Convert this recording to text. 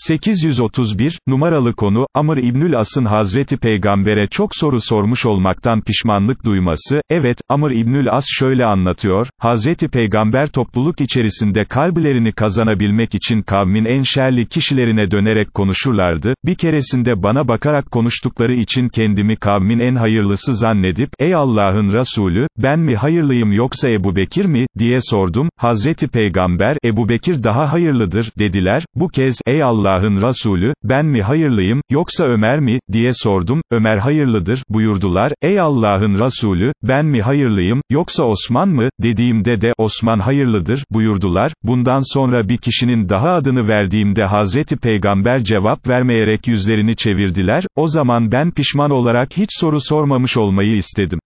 831, numaralı konu, Amr İbnül As'ın Hazreti Peygamber'e çok soru sormuş olmaktan pişmanlık duyması, evet, Amr İbnül As şöyle anlatıyor, Hazreti Peygamber topluluk içerisinde kalbilerini kazanabilmek için kavmin en şerli kişilerine dönerek konuşurlardı, bir keresinde bana bakarak konuştukları için kendimi kavmin en hayırlısı zannedip, ey Allah'ın Resulü, ben mi hayırlıyım yoksa Ebu Bekir mi, diye sordum, Hazreti Peygamber, Ebu Bekir daha hayırlıdır, dediler, bu kez, ey Allah, Allah'ın Resulü, ben mi hayırlıyım, yoksa Ömer mi, diye sordum, Ömer hayırlıdır, buyurdular, ey Allah'ın Resulü, ben mi hayırlıyım, yoksa Osman mı, dediğimde de, Osman hayırlıdır, buyurdular, bundan sonra bir kişinin daha adını verdiğimde Hazreti Peygamber cevap vermeyerek yüzlerini çevirdiler, o zaman ben pişman olarak hiç soru sormamış olmayı istedim.